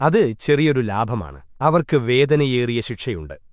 അത് ചെറിയൊരു ലാഭമാണ്. അവർക്ക് വേദനയേറിയ ശിക്ഷയുണ്ട്.